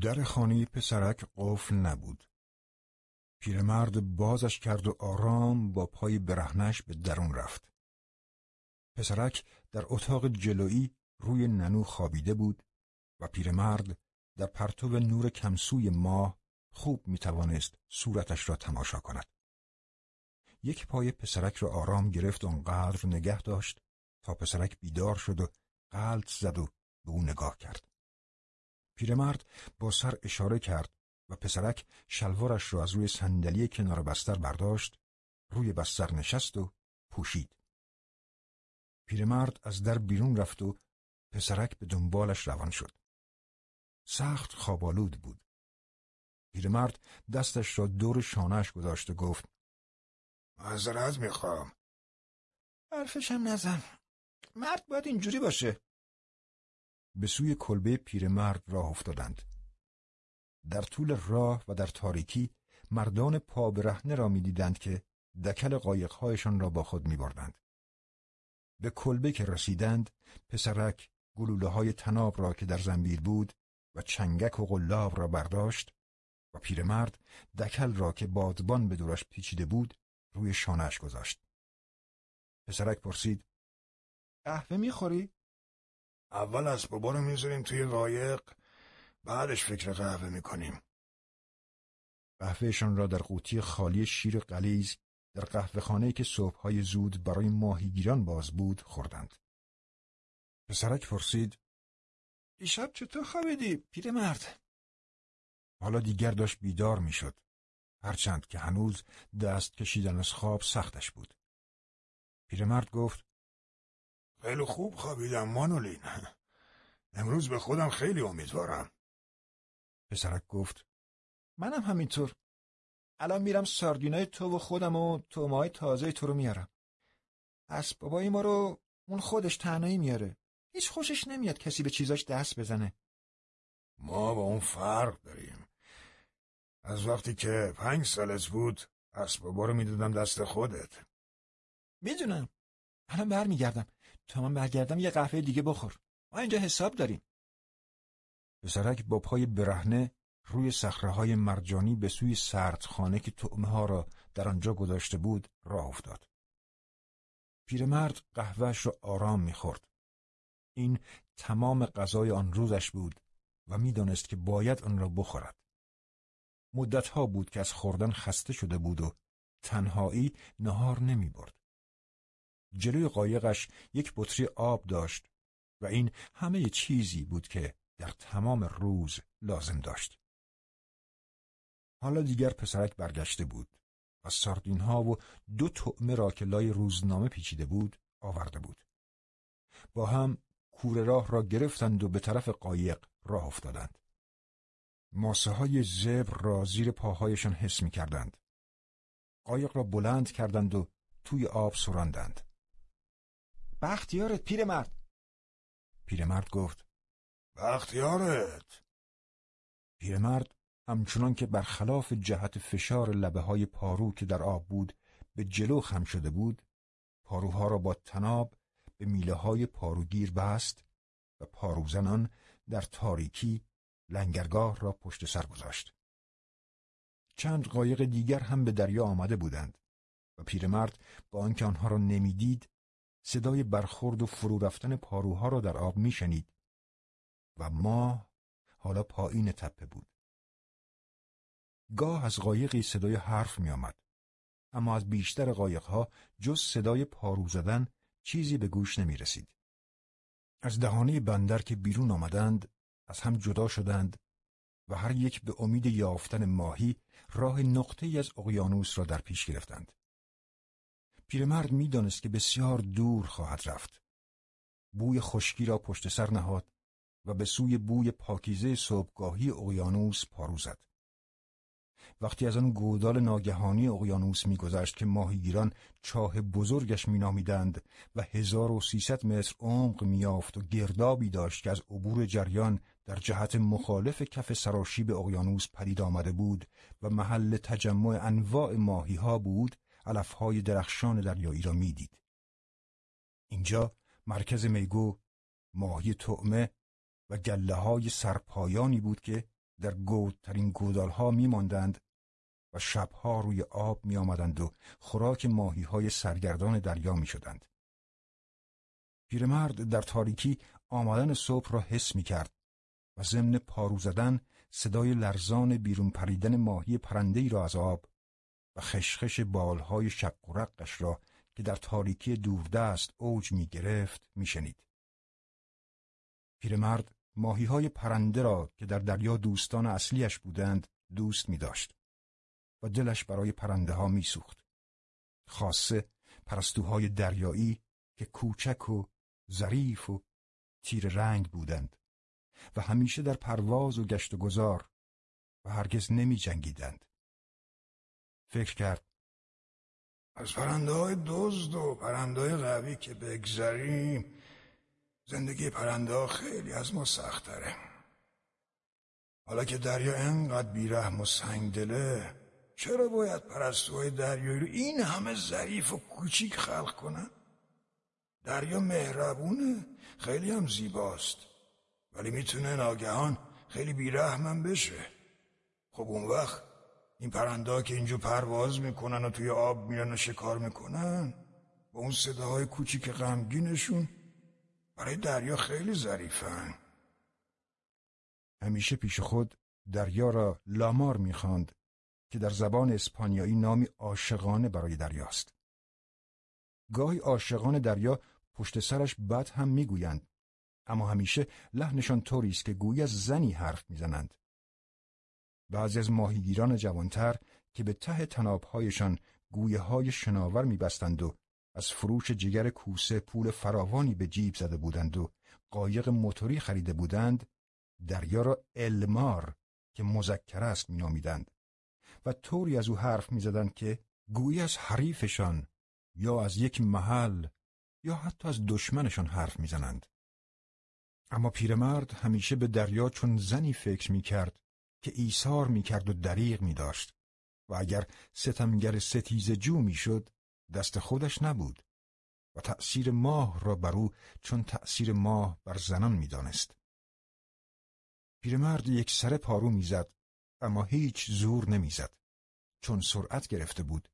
در خانه پسرک قفل نبود. پیرمرد بازش کرد و آرام با پای برهنش به درون رفت. پسرک در اتاق جلویی روی ننو خوابیده بود و پیرمرد در پرتو نور کمسوی ماه خوب می توانست صورتش را تماشا کند. یک پای پسرک را آرام گرفت و آنقدر نگه داشت تا پسرک بیدار شد و قلط زد و به او نگاه کرد. پیرمرد با سر اشاره کرد و پسرک شلوارش را از روی صندلی کنار بستر برداشت، روی بستر نشست و پوشید. پیرمرد از در بیرون رفت و پسرک به دنبالش روان شد. سخت خوابالود بود. پیرمرد دستش را دور شانهش گذاشت و گفت معذرت می‌خوام. حرفشم نزن. مرد باید اینجوری باشه. به سوی کلبه پیرمرد راه افتادند. در طول راه و در تاریکی مردان پا برهنه را می‌دیدند که دکل قایقهایشان را با خود میبردند. به کلبه که رسیدند پسرک گلوله های تناب را که در زنبیل بود و چنگک و قلاب را برداشت و پیرمرد دکل را که بادبان به دورش پیچیده بود روی شانهش گذاشت. پسرک پرسید قهوه می‌خوری؟ اول اسبابا رو می‌ذاریم توی قایق بعدش فکر قهوه می‌کنیم. قهوهشان را در قوطی خالی شیر قلیز در قهوه که صبحهای زود برای ماهیگیران باز بود خوردند. پسرک پرسید دیشب چطور خوابیدی پیرمرد؟ حالا دیگر داشت بیدار می‌شد. هرچند که هنوز دست کشیدن از خواب سختش بود. پیرمرد گفت خیلی خوب خوابیدم مانولین. امروز به خودم خیلی امیدوارم. پسرک گفت منم همینطور. الان میرم ساردینای تو و خودم و تومای تازه تو رو میارم. بابای ما رو اون خودش تنهایی میاره. هیچ خوشش نمیاد کسی به چیزاش دست بزنه. ما با اون فرق داریم. از وقتی که پنج سالت بود اسبابا رو می‌دادم دست خودت. می‌دونم. الان برمیگردم. تا من برگردم یه قهوه دیگه بخور. ما اینجا حساب داریم. پسرک با پای برهنه روی های مرجانی به سوی سردخانه که طعمه ها را در آنجا گذاشته بود راه افتاد. پیرمرد قهوهش را آرام می‌خورد. این تمام غذای آن روزش بود و می‌دانست که باید آن را بخورد. مدتها بود که از خوردن خسته شده بود و تنهایی نهار نمی برد. جلوی قایقش یک بطری آب داشت و این همه چیزی بود که در تمام روز لازم داشت. حالا دیگر پسرک برگشته بود و ساردین ها و دو طعمه را که لای روزنامه پیچیده بود آورده بود. با هم کوره راه را گرفتند و به طرف قایق راه افتادند. ماسه های زبر را زیر پاهایشان حس می کردند. قایق را بلند کردند و توی آب سراندند. بختیارت پیرمرد. پیرمرد گفت. بختیارت. پیرمرد همچنان که برخلاف جهت فشار لبه های پارو که در آب بود به جلو خم شده بود پاروها را با تناب به میله های پاروگیر بست و پاروزنان در تاریکی لنگرگاه را پشت سر گذاشت. چند قایق دیگر هم به دریا آمده بودند و پیرمرد با آنکه آنها را نمی‌دید صدای برخورد و فرو رفتن پاروها را در آب میشنید و ماه حالا پایین تپه بود. گاه از قایقی صدای حرف می آمد. اما از بیشتر قایقها جز صدای پارو زدن چیزی به گوش نمی رسید. از دهانه بندر که بیرون آمدند از هم جدا شدند و هر یک به امید یافتن ماهی راه نقطه از اقیانوس را در پیش گرفتند. پیرمرد می‌دانست که بسیار دور خواهد رفت. بوی خشکی را پشت سر نهاد و به سوی بوی پاکیزه صبحگاهی اقیانوس پارو زد. وقتی از آن گودال ناگهانی اقیانوس میگذشت که ماهیگیران چاه بزرگش مینامیدند و 1300 متر عمق میافت و گردابی داشت که از عبور جریان در جهت مخالف کف سراشیب اقیانوس پدید آمده بود و محل تجمع انواع ماهی ها بود علفهای درخشان دریایی را می‌دید. اینجا مرکز میگو، ماهی طعمه و گله های سرپایانی بود که در گودترین گودالها می ماندند و شبها روی آب می آمدند و خوراک ماهی های سرگردان دریا می شدند. پیرمرد در تاریکی آمدن صبح را حس می کرد و ضمن پارو زدن صدای لرزان بیرون پریدن ماهی پرندهی را از آب و خشخش بالهای شق و رقش را که در تاریکی دوردست اوج می گرفت می شنید. پیرمرد ماهی های پرنده را که در دریا دوستان اصلیش بودند دوست می داشت و دلش برای پرنده ها می سوخت. خاصه پرستوهای دریایی که کوچک و ظریف و تیر رنگ بودند و همیشه در پرواز و گشت و گذار و هرگز نمی جنگیدند. فکر کرد. از پرنده های دزد و پرنده های قوی که بگذریم زندگی پرنده ها خیلی از ما سختره حالا که دریا انقدر بیرحم و سنگدله چرا باید پرستوهای دریایی رو این همه ظریف و کوچیک خلق کنن؟ دریا مهربونه خیلی هم زیباست. ولی می‌تونه ناگهان خیلی بیرحمم بشه. خب اون وقت این پرنده که اینجا پرواز می‌کنن و توی آب میرن و شکار می‌کنن با اون صداهای کوچیک غمگینشون برای دریا خیلی ظریفن همیشه پیش خود دریا را لامار می‌خواند که در زبان اسپانیایی نامی عاشقانه برای دریاست. گاهی عاشقان دریا پشت سرش بد هم می‌گویند اما همیشه لحنشان طوری است که گویی از زنی حرف می‌زنند. بعضی از ماهیگیران جوانتر که به ته تنابهایشان گویه های شناور میبستند و از فروش جگر کوسه پول فراوانی به جیب زده بودند و قایق موتوری خریده بودند دریا را المار که مذکر است مینامیدند و طوری از او حرف می‌زدند که گویی از حریفشان یا از یک محل یا حتی از دشمنشان حرف می‌زنند. اما پیرمرد همیشه به دریا چون زنی فکر می‌کرد که ایثار می‌کرد و دریغ میداشت و اگر ستمگر ستیز جو می‌شد دست خودش نبود و تأثیر ماه را بر او چون تأثیر ماه بر زنان می‌دانست. پیرمرد یک سر پارو می‌زد اما هیچ زور نمی‌زد چون سرعت گرفته بود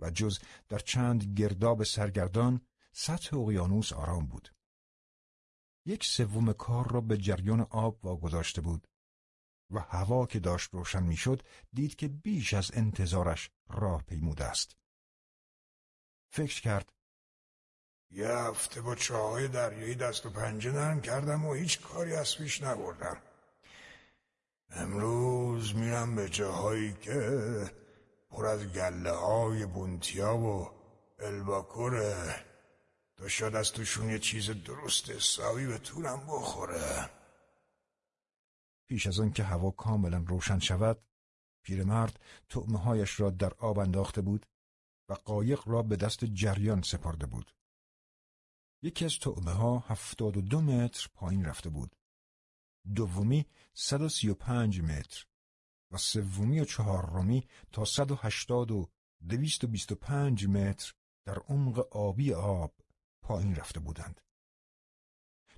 و جز در چند گرداب سرگردان سطح اقیانوس آرام بود. یک سوم کار را به جریان آب واگذاشته بود و هوا که داشت روشن می‌شد دید که بیش از انتظارش راه پیموده است. فکر کرد یه هفته با چاهای دریایی دست و پنجه نرم کردم و هیچ کاری از پیش نبردم. امروز میرم به جاهایی که پر از گله های بونتیا و الباکوره. تا شاید از توشون یه چیز درست حسابی به طورم بخوره. پیش از که هوا کاملا روشن شود پیرمرد تعمه هایش را در آب انداخته بود و قایق را به دست جریان سپارده بود. یکی از تعمه ها هفتاد و دو متر پایین رفته بود. دومی صد و سی و پنج متر و سومی و چهارمی تا صد و هشتاد و دویست و بیست و پنج متر در عمق آبی آب پایین رفته بودند.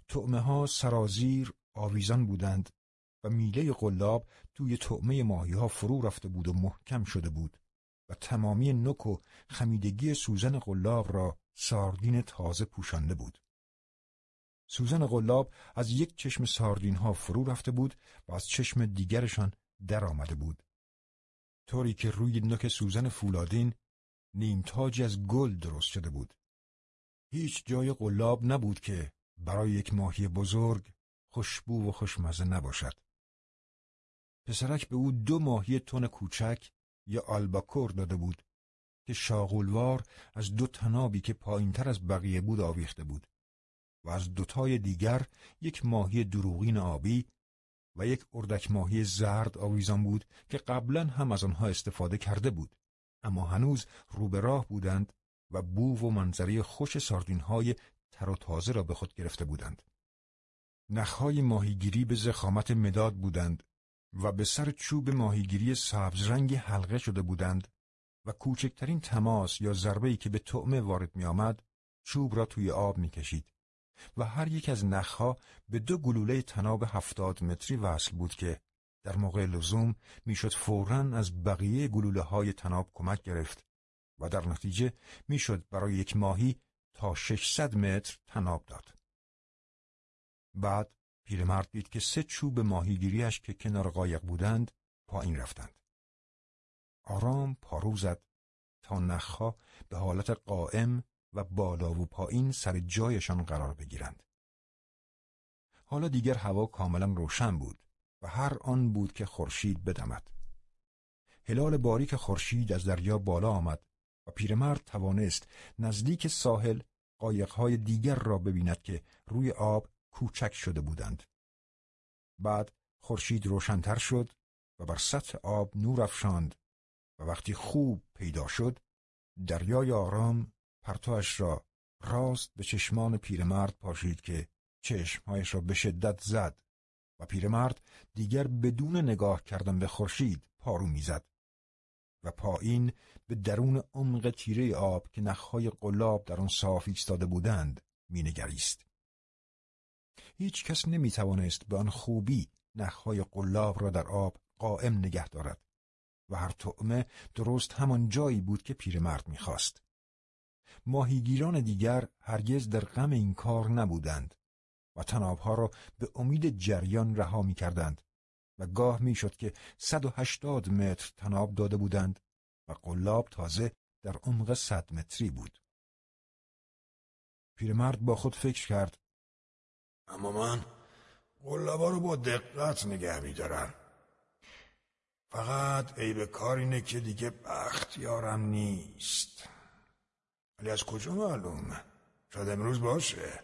تعمه ها سرازیر آویزان بودند میله قلاب توی تعمه ماهی ها فرو رفته بود و محکم شده بود و تمامی نک و خمیدگی سوزن قلاب را ساردین تازه پوشانده بود. سوزن قلاب از یک چشم ساردین ها فرو رفته بود و از چشم دیگرشان در آمده بود. طوری که روی نک سوزن فولادین نیمتاجی از گل درست شده بود. هیچ جای قلاب نبود که برای یک ماهی بزرگ خوشبو و خوشمزه نباشد. پسرک به او دو ماهی تون کوچک یا آلباکور داده بود که شاغولوار از دو تنابی که پایینتر از بقیه بود آویخته بود و از دوتای دیگر یک ماهی دروغین آبی و یک اردک ماهی زرد آویزان بود که قبلا هم از آنها استفاده کرده بود اما هنوز رو به راه بودند و بو و منظری خوش ساردین های تر و تازه را به خود گرفته بودند. نخهای ماهیگیری به زخامت مداد بودند و به سر چوب ماهیگیری سبز رنگ حلقه شده بودند و کوچکترین تماس یا ضربه‌ای که به طعمه وارد می آمد چوب را توی آب می کشید و هر یک از نخها به دو گلوله تناب هفتاد متری وصل بود که در موقع لزوم می‌شد فوراً از بقیه گلوله های تناب کمک گرفت و در نتیجه می‌شد برای یک ماهی تا 600 متر تناب داد. بعد پیرمرد دید که سه چوب ماهیگیریش که کنار قایق بودند پایین رفتند. آرام پارو زد تا نخها به حالت قائم و بالا و پایین سر جایشان قرار بگیرند. حالا دیگر هوا کاملا روشن بود و هر آن بود که خورشید بدمد. هلال باریک خورشید از دریا بالا آمد و پیرمرد توانست نزدیک ساحل قایقهای دیگر را ببیند که روی آب کوچک شده بودند. بعد خورشید روشنتر شد و بر سطح آب نور افشاند و وقتی خوب پیدا شد دریای آرام پرتوش را راست به چشمان پیرمرد پاشید که چشمهایش را به شدت زد و پیرمرد دیگر بدون نگاه کردن به خورشید پارو می‌زد و پایین به درون عمق تیره آب که نخهای قلاب در آن صاف ایستاده بودند مینگریست هیچ کس نمی توانست به آن خوبی نخهای قلاب را در آب قائم نگه دارد و هر طعمه درست همان جایی بود که پیرمرد می‌خواست. ماهیگیران دیگر هرگز در غم این کار نبودند و تنابها را به امید جریان رها می کردند و گاه می شد که 180 متر تناب داده بودند و قلاب تازه در عمق صد متری بود. پیرمرد با خود فکر کرد اما من قلابا رو با دقت نگه میدارم. فقط عیب کار اینه که دیگه بختیارم نیست. ولی از کجا معلوم؟ شاید امروز باشه.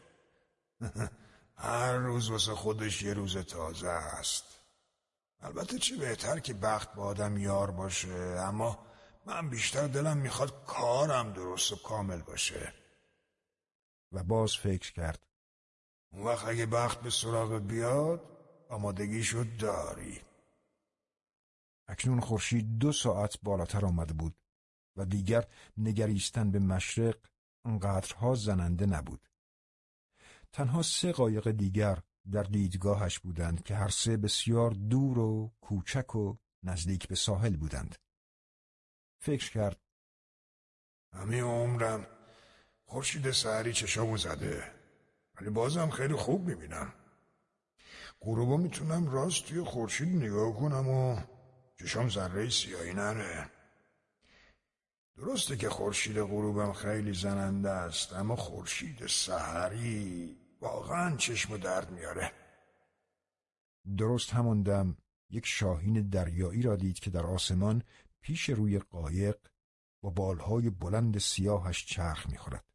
هر روز واسه خودش یه روز تازه است. البته چه بهتر که بخت با آدم یار باشه اما من بیشتر دلم می‌خواد کارم درست و کامل باشه. و باز فکر کرد. اون وقت اگه بخت به سراغ بیاد آمادگیشو داری اکنون خورشید دو ساعت بالاتر آمده بود و دیگر نگریستن به مشرق انقدرها زننده نبود. تنها سه قایق دیگر در دیدگاهش بودند که هر سه بسیار دور و کوچک و نزدیک به ساحل بودند. فکر کرد همه عمرم خورشید سهری چشامو زده ولی بازم خیلی خوب می‌بینم. غروبا می‌تونم راست توی خورشید نگاه کنم و چشام ذره سیاهی نره. درسته که خورشید غروبم خیلی زننده است اما خورشید سحری واقعا چشم درد میاره درست همان دم یک شاهین دریایی را دید که در آسمان پیش روی قایق با بالهای بلند سیاهش چرخ می‌خورد.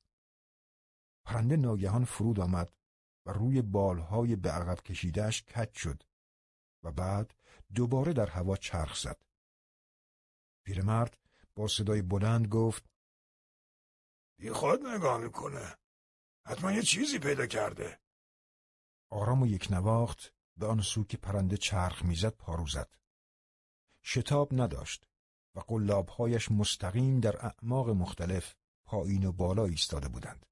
پرنده ناگهان فرود آمد و روی بالهای به عقب کشیدهش کج شد و بعد دوباره در هوا چرخ زد. پیرمرد با صدای بلند گفت بی خود نگاه می‌کنه. حتما یه چیزی پیدا کرده. آرام و یک نواخت به آن سو که پرنده چرخ می‌زد پارو زد. شتاب نداشت و قلابهایش مستقیم در اعماق مختلف پایین و بالا ایستاده بودند.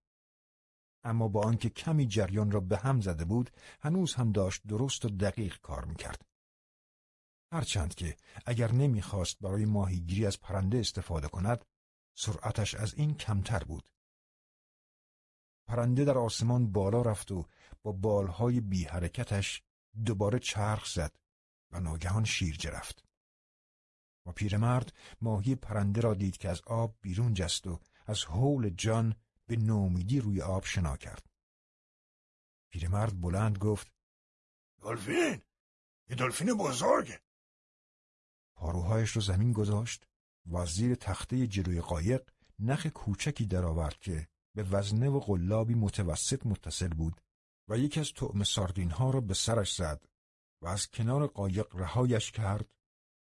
اما با آنکه کمی جریان را به هم زده بود هنوز هم داشت درست و دقیق کار می‌کرد. هرچند که اگر نمی‌خواست برای ماهیگیری از پرنده استفاده کند سرعتش از این کمتر بود. پرنده در آسمان بالا رفت و با بالهای بی حرکتش دوباره چرخ زد و ناگهان شیر رفت. و پیرمرد ماهی پرنده را دید که از آب بیرون جست و از حول جان به نومیدی روی آب شنا کرد. پیرمرد بلند گفت دلفین یه دلفین بزرگ پاروهایش رو زمین گذاشت و از زیر تخته جلوی قایق نخ کوچکی درآورد که به وزنه و قلابی متوسط متصل بود و یکی از طعم ساردین ها را به سرش زد و از کنار قایق رهایش کرد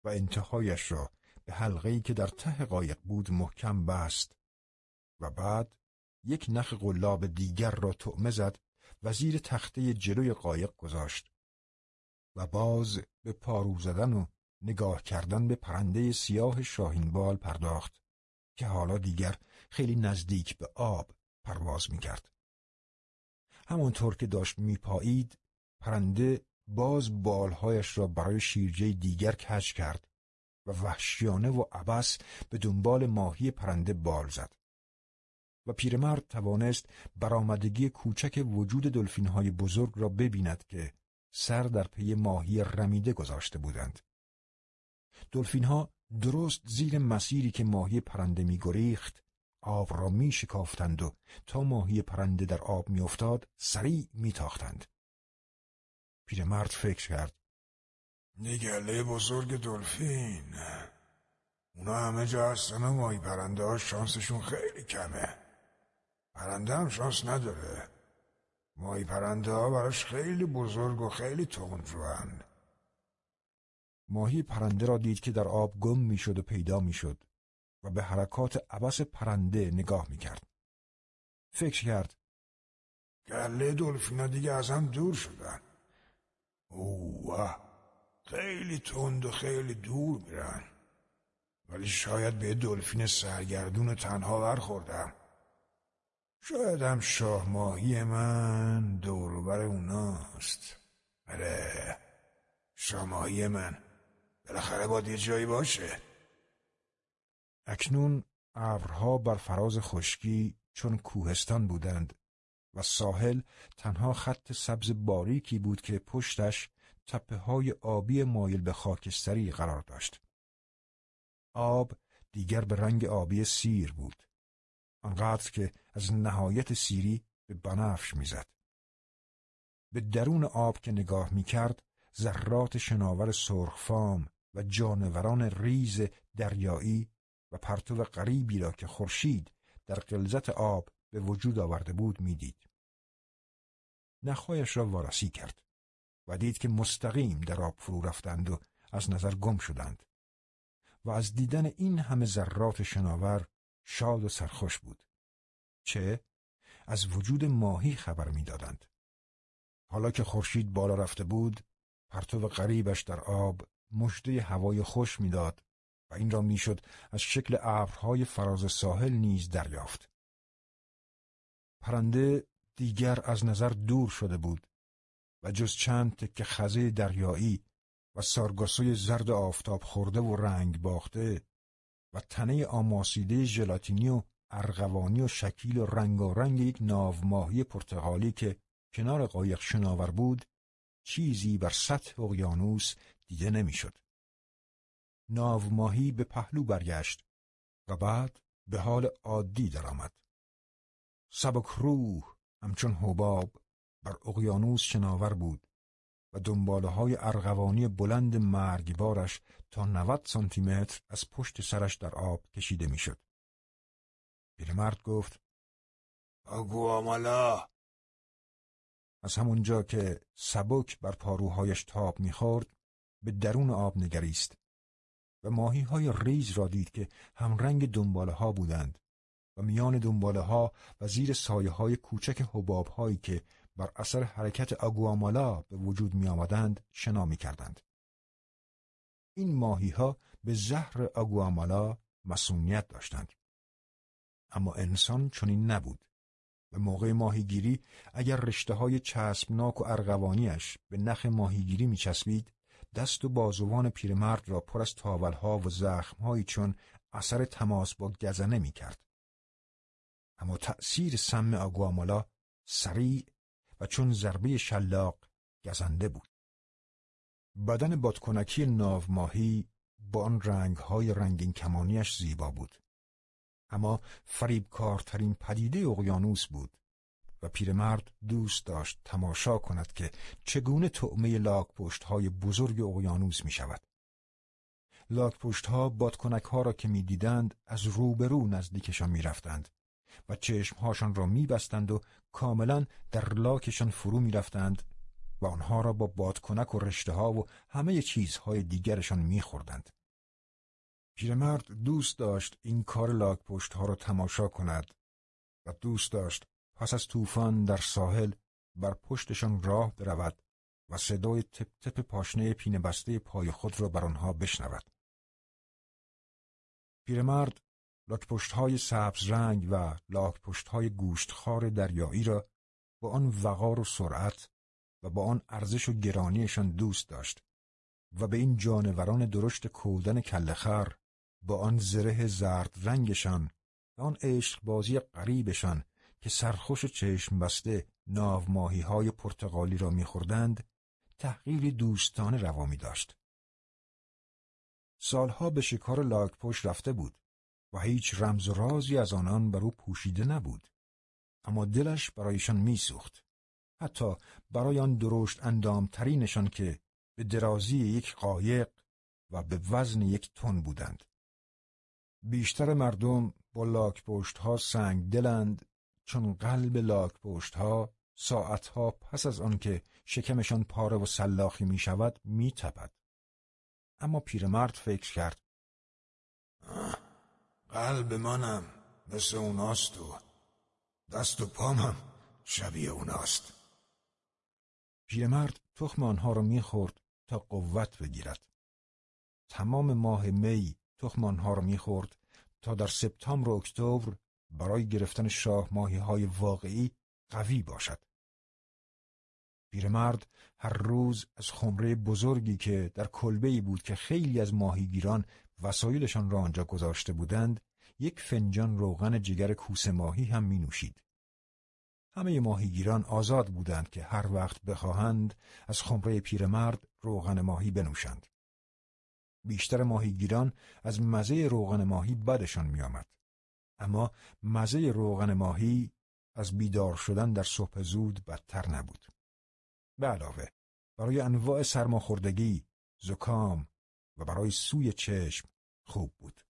و انتهایش را به حلقه‌ای که در ته قایق بود محکم بست و بعد یک نخ قلاب دیگر را طعمه زد و زیر تخته جلوی قایق گذاشت و باز به پارو زدن و نگاه کردن به پرنده سیاه شاهینبال پرداخت که حالا دیگر خیلی نزدیک به آب پرواز می‌کرد. همانطور که داشت میپایید پرنده باز بالهایش را برای شیرجه دیگر کج کرد و وحشیانه و عبس به دنبال ماهی پرنده بال زد. و پیرمرد توانست برآمدگی کوچک وجود دلفینهای بزرگ را ببیند که سر در پی ماهی رمیده گذاشته بودند. دلفینها درست زیر مسیری که ماهی پرنده میگریخت آب را می شکافتند و تا ماهی پرنده در آب میافتاد سریع میتاختند. پیرمرد فکر کرد. نگله بزرگ دلفین اونا همه جا هستن و ماهی پرنده شانسشون خیلی کمه. پرنده هم شانس نداره. ماهی پرنده ها براش خیلی بزرگ و خیلی تند روان. ماهی پرنده را دید که در آب گم می‌شد و پیدا می‌شد و به حرکات عبس پرنده نگاه می‌کرد. فکر کرد گله دلفینا دیگه از هم دور شدن. اوه خیلی تند و خیلی دور میرن. ولی شاید به دلفین سرگردون تنها برخوردم. شاید هم شاه ماهی من دوروبر اوناست. بله شاه ماهی من بالاخره باید یه جایی باشه. اکنون ابرها بر فراز خشکی چون کوهستان بودند و ساحل تنها خط سبز باریکی بود که پشتش تپه های آبی مایل به خاکستری قرار داشت. آب دیگر به رنگ آبی سیر بود. آنقدر که از نهایت سیری به بنفش می‌زد. به درون آب که نگاه می‌کرد ذرات شناور سرخفام و جانوران ریز دریایی و پرتو غریبی را که خورشید در قلزت آب به وجود آورده بود می‌دید. نخهایش را وارسی کرد و دید که مستقیم در آب فرو رفتند و از نظر گم شدند و از دیدن این همه ذرات شناور شاد و سرخوش بود. چه؟ از وجود ماهی خبر می‌دادند. حالا که خورشید بالا رفته بود، پرتو غریبش در آب مژده هوای خوش می‌داد و این را می‌شد از شکل ابرهای فراز ساحل نیز دریافت. پرنده دیگر از نظر دور شده بود و جز چند تکه خزه دریایی و سارگاسوی زرد آفتاب خورده و رنگ باخته و تنه آماسیده ژلاتینی و ارغوانی و شکیل و رنگارنگ یک ناو ماهی پرتغالی که کنار قایق شناور بود چیزی بر سطح اقیانوس دیده نمی‌شد. ناو ماهی به پهلو برگشت و بعد به حال عادی درآمد. سبک روح همچون حباب بر اقیانوس شناور بود و دنباله های ارغوانی بلند مرگبارش تا 90 سانتی متر از پشت سرش در آب کشیده می‌شد. پیرمرد گفت آگوامالا از همونجا که سبک بر پاروهایش تاب می‌خورد به درون آب نگریست و ماهی های ریز را دید که همرنگ دنباله ها بودند و میان دنباله ها و زیر سایه های کوچک حباب هایی که بر اثر حرکت آگوامالا به وجود می آمدند شنا می کردند. این ماهی ها به زهر آگوامالا مسئولیت داشتند. اما انسان چنین نبود. به موقع ماهیگیری اگر رشته های چسبناک و ارغوانیش به نخ ماهیگیری می چسبید دست و بازوان پیرمرد را پر از تاولها و زخمهایی چون اثر تماس با گزنه می کرد. اما تأثیر سم آگوامالا سریع و چون ضربه شلاق گزنده بود. بدن بادکنکی ناو ماهی با آن رنگهای رنگین کمانیش زیبا بود. اما فریبکارترین پدیده اقیانوس بود و پیرمرد دوست داشت تماشا کند که چگونه طعمه لاک پشت های بزرگ اقیانوس می شود. لاک پشت ها ها را که می دیدند از روبرو نزدیکشان می رفتند و چشمهاشان را می بستند و کاملا در لاکشان فرو می رفتند و آنها را با بادکنک و رشته ها و همه چیزهای دیگرشان می خوردند. پیرمرد دوست داشت این کار لاک پشت ها را تماشا کند و دوست داشت پس از طوفان در ساحل بر پشتشان راه برود و صدای تپ تپ پاشنه پینه بسته پای خود را بر آنها بشنود. پیرمرد لاک پشت های سبز رنگ و لاک پشت های گوشتخار دریایی را با آن وقار و سرعت و با آن ارزش و گرانیشان دوست داشت و به این جانوران درشت کودن کلخر با آن زره زرد رنگشان و آن عشق بازی قریبشان که سرخوش چشم بسته ناو ماهی های پرتغالی را میخوردند تحقیری دوستانه روا می داشت. سالها به شکار لاکپشت رفته بود و هیچ رمز و رازی از آنان بر او پوشیده نبود. اما دلش برایشان میسوخت. حتی برای آن درشت اندامترینشان که به درازی یک قایق و به وزن یک تن بودند. بیشتر مردم با لاکپشت ها سنگ دلند چون قلب لاکپشت ها ساعتها پس از آنکه شکمشان پاره و سلاخی می شود می تپد. اما پیرمرد فکر کرد قلب منم مثل اوناست و دست و پامم شبیه اوناست. پیرمرد تخم آنها را می‌خورد تا قوت بگیرد. تمام ماه می تخم آنها را می‌خورد تا در سپتامبر و اکتبر برای گرفتن شاه ماهی های واقعی قوی باشد. پیرمرد هر روز از خمره بزرگی که در کلبه بود که خیلی از ماهیگیران وسایلشان را آنجا گذاشته بودند یک فنجان روغن جگر کوس ماهی هم می نوشید. همه ماهیگیران آزاد بودند که هر وقت بخواهند از خمره پیرمرد روغن ماهی بنوشند. بیشتر ماهیگیران از مزه روغن ماهی بدشان میآمد. اما مزه روغن ماهی از بیدار شدن در صبح زود بدتر نبود. به علاوه برای انواع سرماخوردگی، زکام و برای سوی چشم خوب بود.